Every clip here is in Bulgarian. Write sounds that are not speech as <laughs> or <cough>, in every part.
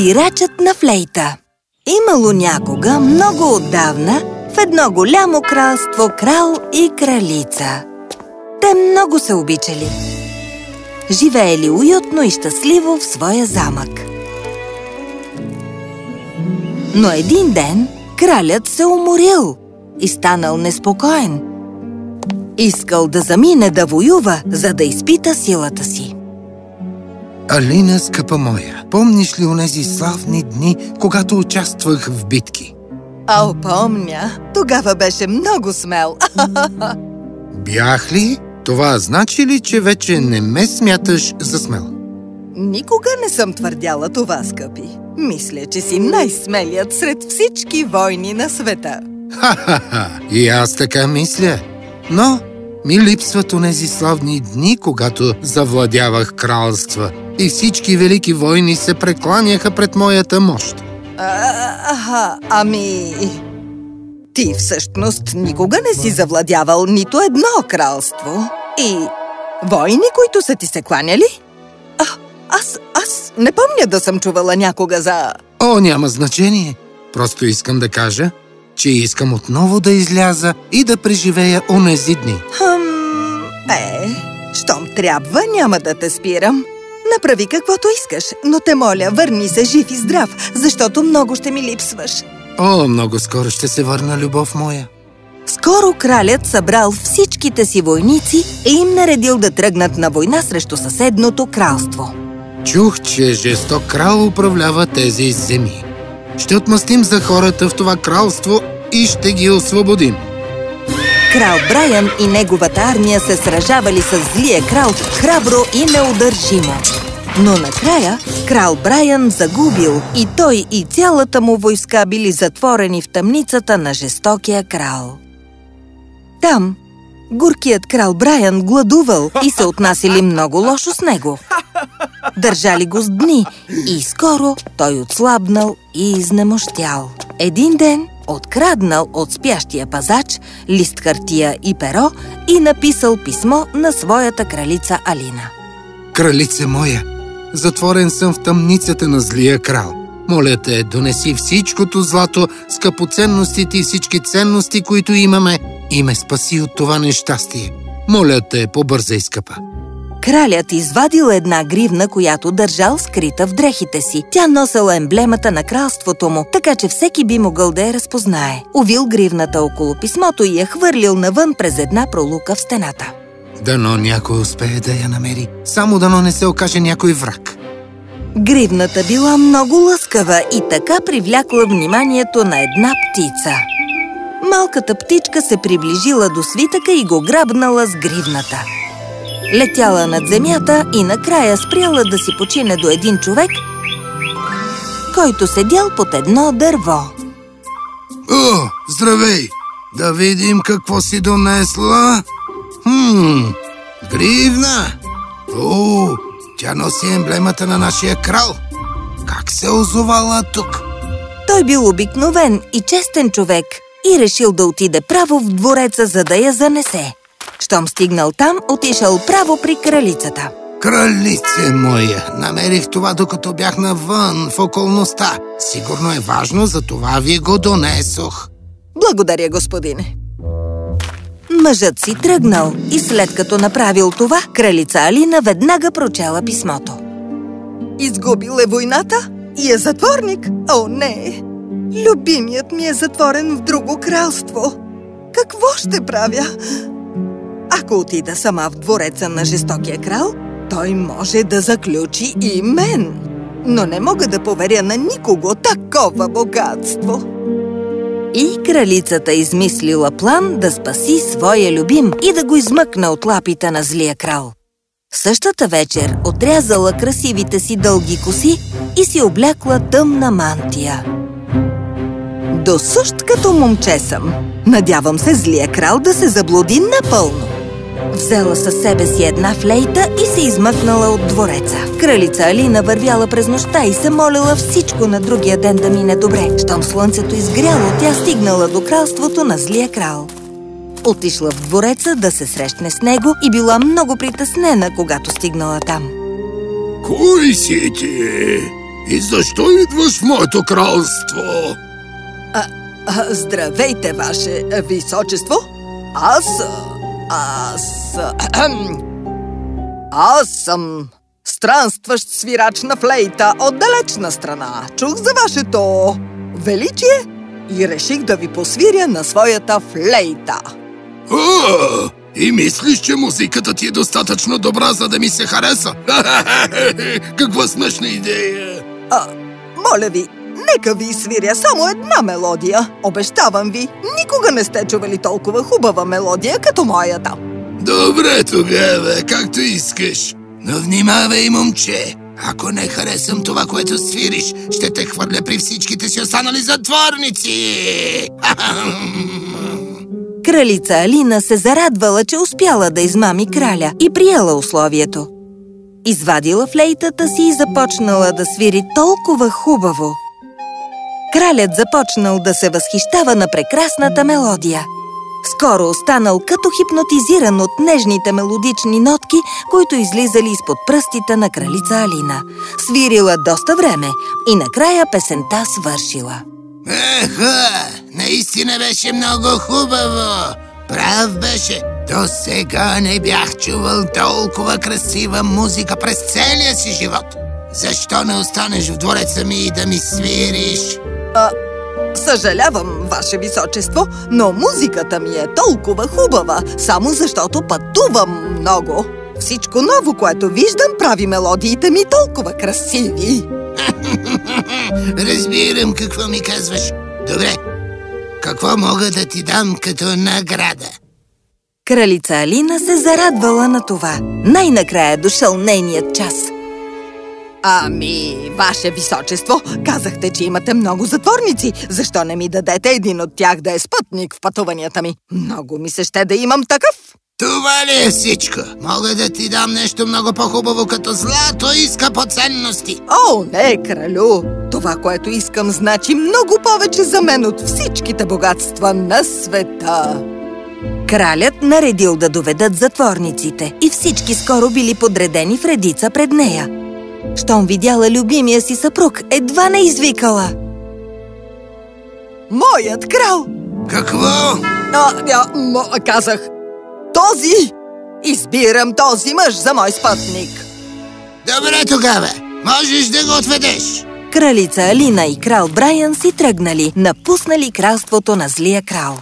Свирачът на флейта Имало някога, много отдавна, в едно голямо кралство крал и кралица. Те много се обичали. Живеели уютно и щастливо в своя замък. Но един ден кралят се уморил и станал неспокоен. Искал да замине да воюва, за да изпита силата си. Алина, скъпа моя, помниш ли онези славни дни, когато участвах в битки? О, помня. Тогава беше много смел. <laughs> Бях ли? Това значи ли, че вече не ме смяташ за смел? Никога не съм твърдяла това, скъпи. Мисля, че си най-смелият сред всички войни на света. Ха-ха-ха! И аз така мисля. Но ми липсват онези славни дни, когато завладявах кралства и всички велики войни се прекланяха пред моята мощ. Аха, ами... Ти всъщност никога не си завладявал нито едно кралство. И войни, които са ти се кланяли? А, аз, аз не помня да съм чувала някога за... О, няма значение. Просто искам да кажа, че искам отново да изляза и да преживея онези дни. Хъм... Е, щом трябва, няма да те спирам. Направи каквото искаш, но те моля, върни се жив и здрав, защото много ще ми липсваш. О, много скоро ще се върна, любов моя. Скоро кралят събрал всичките си войници и им наредил да тръгнат на война срещу съседното кралство. Чух, че жесток крал управлява тези земи. Ще отмъстим за хората в това кралство и ще ги освободим. Крал Брайан и неговата армия се сражавали с злия крал храбро и неудържимо. Но накрая крал Брайан загубил и той и цялата му войска били затворени в тъмницата на жестокия крал. Там горкият крал Брайан гладувал и се отнасили много лошо с него. Държали го с дни и скоро той отслабнал и изнемощял. Един ден откраднал от спящия пазач лист хартия и перо и написал писмо на своята кралица Алина. Кралице моя, затворен съм в тъмницата на злия крал. Моля те, донеси всичкото злато, скъпоценностите и всички ценности, които имаме и ме спаси от това нещастие. Моля те, побързай, скъпа. Кралят извадил една гривна, която държал скрита в дрехите си. Тя носела емблемата на кралството му, така че всеки би могъл да я разпознае. Увил гривната около писмото и я хвърлил навън през една пролука в стената. Дано някой успее да я намери. Само дано не се окаже някой враг. Гривната била много лъскава и така привлякла вниманието на една птица. Малката птичка се приближила до свитъка и го грабнала с гривната. Летяла над земята и накрая спряла да си почине до един човек, който седял под едно дърво. О, здравей! Да видим какво си донесла. Хм, гривна. О, тя носи емблемата на нашия крал. Как се озовала тук? Той бил обикновен и честен човек и решил да отиде право в двореца, за да я занесе. Щом стигнал там, отишъл право при кралицата. Кралице моя, намерих това докато бях навън в околността. Сигурно е важно, за това ви го донесох. Благодаря, господине. Мъжът си тръгнал и след като направил това, кралица Алина веднага прочела писмото. Изгубил е войната и е затворник? О, не! Любимият ми е затворен в друго кралство. Какво ще правя? Ако отида сама в двореца на жестокия крал, той може да заключи и мен. Но не мога да поверя на никого такова богатство. И кралицата измислила план да спаси своя любим и да го измъкне от лапите на злия крал. Същата вечер отрязала красивите си дълги коси и си облякла тъмна мантия. До сущ като момче съм. Надявам се злия крал да се заблуди напълно. Взела със себе си една флейта и се измъкнала от двореца. Кралица Алина вървяла през нощта и се молила всичко на другия ден да мине добре. Щом слънцето изгряло, тя стигнала до кралството на злия крал. Отишла в двореца да се срещне с него и била много притеснена, когато стигнала там. Кой си ти? И защо идваш в моето кралство? А, а, здравейте, ваше височество! Аз... Аз... <clears throat> Аз съм странстващ свирач на флейта от далечна страна. Чух за вашето величие и реших да ви посвиря на своята флейта. А, и мислиш, че музиката ти е достатъчно добра, за да ми се хареса? <laughs> Каква смешна идея! А, моля ви, нека ви свиря само една мелодия. Обещавам ви, никога не сте чували толкова хубава мелодия, като моята. Добре тогава, както искаш. Но внимавай, момче! Ако не харесам това, което свириш, ще те хвърля при всичките си останали затворници! <laughs> Кралица Алина се зарадвала, че успяла да измами краля и приела условието. Извадила флейтата си и започнала да свири толкова хубаво. Кралят започнал да се възхищава на прекрасната мелодия. Скоро останал като хипнотизиран от нежните мелодични нотки, които излизали изпод пръстите на кралица Алина. Свирила доста време и накрая песента свършила. Еха, наистина беше много хубаво. Прав беше. До сега не бях чувал толкова красива музика през целия си живот. Защо не останеш в двореца ми и да ми свириш? А, съжалявам, ваше височество, но музиката ми е толкова хубава, само защото пътувам много. Всичко ново, което виждам, прави мелодиите ми толкова красиви. <laughs> Разбирам какво ми казваш. Добре, какво мога да ти дам като награда? Кралица Алина се зарадвала на това. Най-накрая дошъл нейният час. Ами, ваше височество, казахте, че имате много затворници. Защо не ми дадете един от тях да е спътник в пътуванията ми? Много ми се ще да имам такъв. Това ли е всичко? Мога да ти дам нещо много по-хубаво като злато и скъпоценности. О, не, кралю! Това, което искам, значи много повече за мен от всичките богатства на света. Кралят наредил да доведат затворниците и всички скоро били подредени в редица пред нея. Щом видяла любимия си съпруг, едва не извикала. Моят крал! Какво? А, а, мо, казах, този! Избирам този мъж за мой спътник. Добре тогава, можеш да го отведеш. Кралица Алина и крал Брайан си тръгнали, напуснали кралството на злия крал.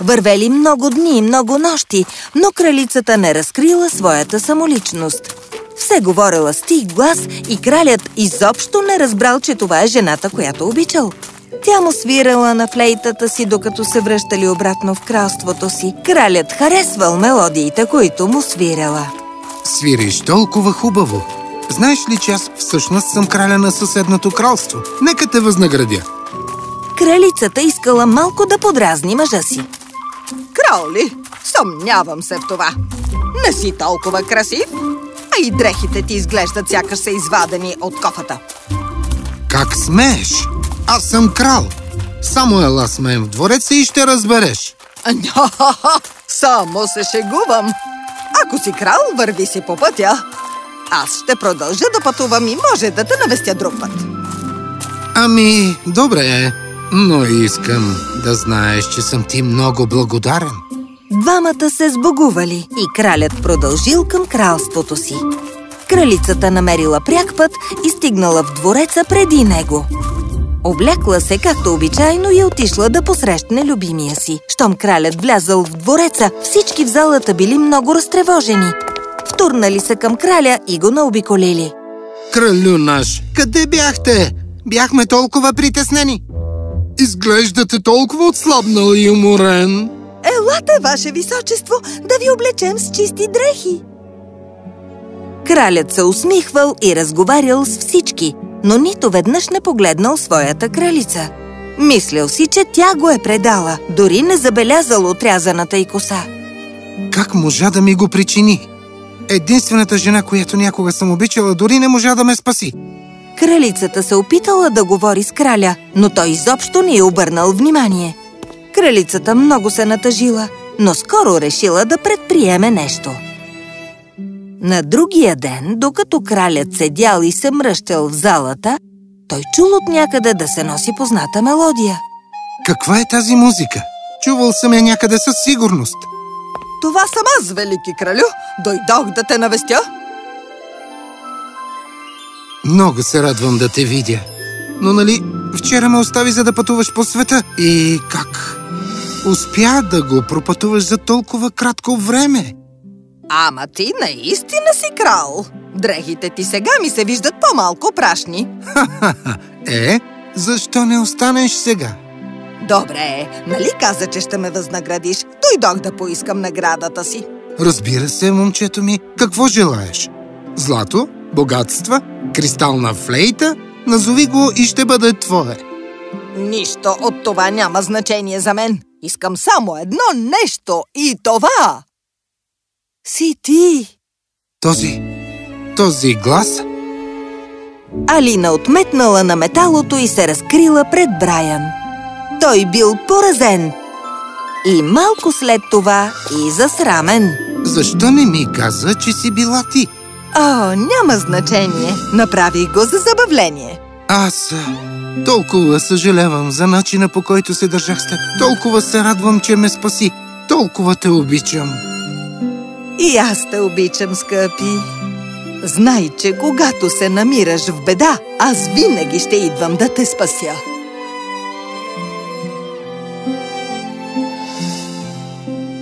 Вървели много дни и много нощи, но кралицата не разкрила своята самоличност. Все говорила с тих глас и кралят изобщо не разбрал, че това е жената, която обичал. Тя му свирала на флейтата си, докато се връщали обратно в кралството си. Кралят харесвал мелодиите, които му свирала. Свириш толкова хубаво. Знаеш ли, че аз всъщност съм краля на съседното кралство? Нека те възнаградя. Кралицата искала малко да подразни мъжа си. Крал ли? Съмнявам се в това. Не си толкова красив, и дрехите ти изглеждат сякаш са извадени от кофата. Как смееш? Аз съм крал. Само ела с мен в двореца и ще разбереш. Само се шегувам. Ако си крал, върви си по пътя. Аз ще продължа да пътувам и може да те навестя друг път. Ами, добре, но искам да знаеш, че съм ти много благодарен. Двамата се сбогували и кралят продължил към кралството си. Кралицата намерила пряк път и стигнала в двореца преди него. Облякла се както обичайно и отишла да посрещне любимия си. Щом кралят влязал в двореца, всички в залата били много разтревожени. Втурнали се към краля и го наобиколили. Кралю наш, къде бяхте? Бяхме толкова притеснени. Изглеждате толкова отслабнал и уморен. Елате, ваше височество, да ви облечем с чисти дрехи. Кралят се усмихвал и разговарял с всички, но нито веднъж не погледнал своята кралица. Мислил си, че тя го е предала, дори не забелязал отрязаната й коса. Как можа да ми го причини? Единствената жена, която някога съм обичала, дори не можа да ме спаси. Кралицата се опитала да говори с краля, но той изобщо не е обърнал внимание. Кралицата много се натъжила, но скоро решила да предприеме нещо. На другия ден, докато кралят седял и се мръщал в залата, той чул от някъде да се носи позната мелодия. Каква е тази музика? Чувал съм я някъде със сигурност. Това съм аз, велики кралю. Дойдох да те навестя. Много се радвам да те видя. Но нали вчера ме остави за да пътуваш по света? И как? Успя да го пропътуваш за толкова кратко време. Ама ти наистина си крал. Дрехите ти сега ми се виждат по-малко прашни. Ха-ха-ха. <laughs> Е, защо не останеш сега? Добре, нали каза, че ще ме възнаградиш? Дойдох да поискам наградата си. Разбира се, момчето ми. Какво желаеш? Злато? Богатства? Кристална флейта? Назови го и ще бъде твое. Нищо от това няма значение за мен. Искам само едно нещо и това си ти. Този... този глас? Алина отметнала на металото и се разкрила пред Брайан. Той бил поразен. И малко след това и засрамен. Защо не ми каза, че си била ти? О, няма значение. Направих го за забавление. Аз а, толкова съжалявам за начина по който се държах с теб. Толкова се радвам, че ме спаси. Толкова те обичам. И аз те обичам, скъпи. Знай, че когато се намираш в беда, аз винаги ще идвам да те спася.